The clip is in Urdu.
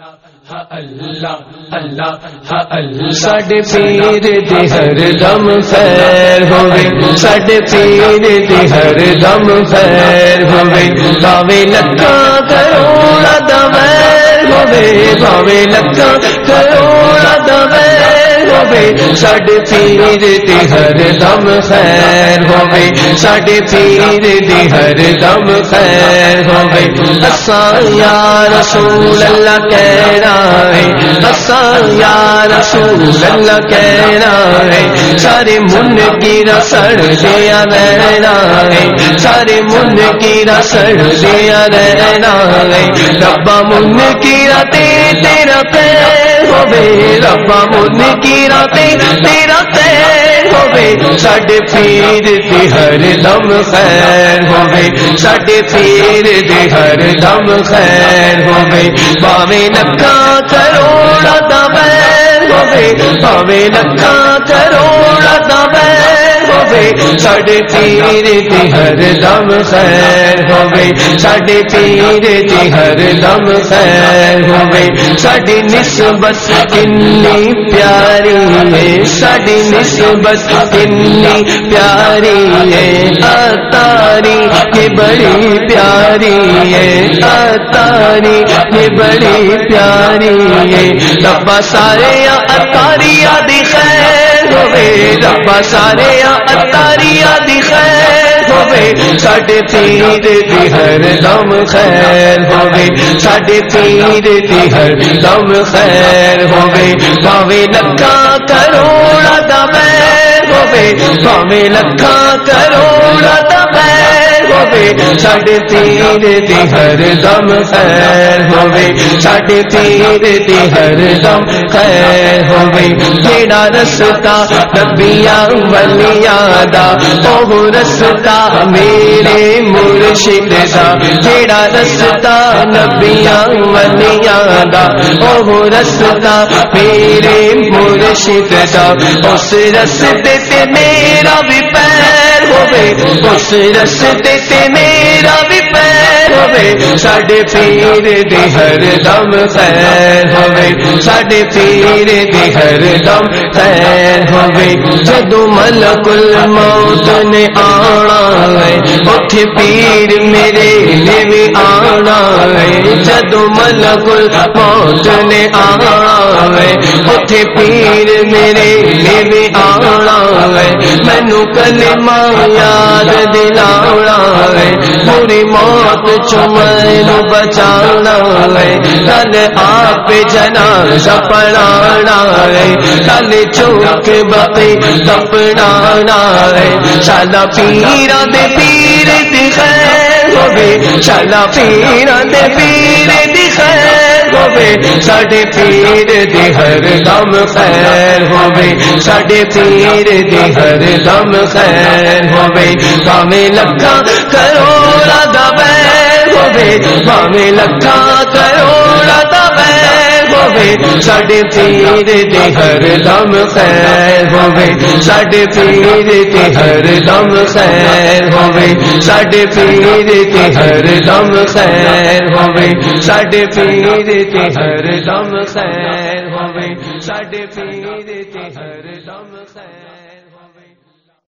اللہ اللہ. ساڈے پیر دی ہر دم خیر ہوے ساڈے پیر دی ہر دم خیر ہوے باوے لکھا کروڑا دم ہوے باوے لکھا ہوے ساڈے پیر دی ہر دم خیر ہوے ساڈے پیر دی ہر دم خیر ہوے اساں یا رسول اللہ کہنا ہے اساں یا رسول اللہ کہنا ہے سارے من کی رسڑ دیا رہنا ہے سارے من کی رسڑ دیا رہنا ہے ربا من کی راتے تیرا پیر ہوے کی تیرا پیر ہوے ساڈے پیر دی ہر دم خیر ہوے ساڈے پیر دی ہر دم خیر ہوے باویں لکھا کروڑا دا بیر ہوے باویں لکھا کروڑا دا بیر ہوے ساڈے پیر دی ہر دم خیر ہوے ساڈے پیر دی ہر دم خیر ہوے ساڈی نسبت کنی پیاری ہے ساڈی نسبت کنی پیاری ہے اتاری یہ بڑی پیاری ہے اتاری یہ بڑی پیاری ہے ربا سارے اتاری آدی خیر ربا سارے اتاری آدی خیر ہوے ساڈے تیر دی ہر دم خیر ہوے ساڈے تیر دی ہر دم خیر ہوے باوے لکھا کروڑا دا دم ہوے باوے لکھا کروڑا دا ہوے ساڈے پیر دی ہر دم خیر ہوے ساڈے پیر دی ہر دم خیر ہوے جیڑا رستا نبیاں ولیاں دا او رستا میرے مرشد دا جیڑا رستا نبیاں ولیاں دا او رستا میرے مرشد دا اس رستے تے میرا بھی پیر ہوے اس رستے تے میرا بھی پیر ہوے ساڈے پیر دی ہر دم خیر ہوے ساڈے پیر دی ہر دم خیر ہوے جدو ملک الموت نے آنا ہے اٹھ پیر میرے نے بھی آنا ہے جدو ملک الموت نے آنا ہے اٹھ پیر میرے نے آنا ہے مینو کلمہ یاد دلانا ہے پوری موت چمین بچانا ہے کل آپ جنا سپڑانا ہے کل چوک بتے سپڑانا ہے شالا پیرا دے پیر دخیر ہوگے شالا پیرا دے پیر دخیر ہوے ساڈے پیر دی ہر دم خیر ہوے ساڈے پیر دی ہر دم خیر ہوے کامے لکھا کروڑا دا بیر ہوے کامے لکھا کروڑا دا ہوگے ساڈے پیر دی ہر دم خیر ہوگے ساڈے پیر دی ہر دم خیر ہوگے ساڈے پیر دی ہر دم خیر ہوگے ساڈے پیر دی ہر دم خیر ہوگے ساڈے پیر دی ہر دم خیر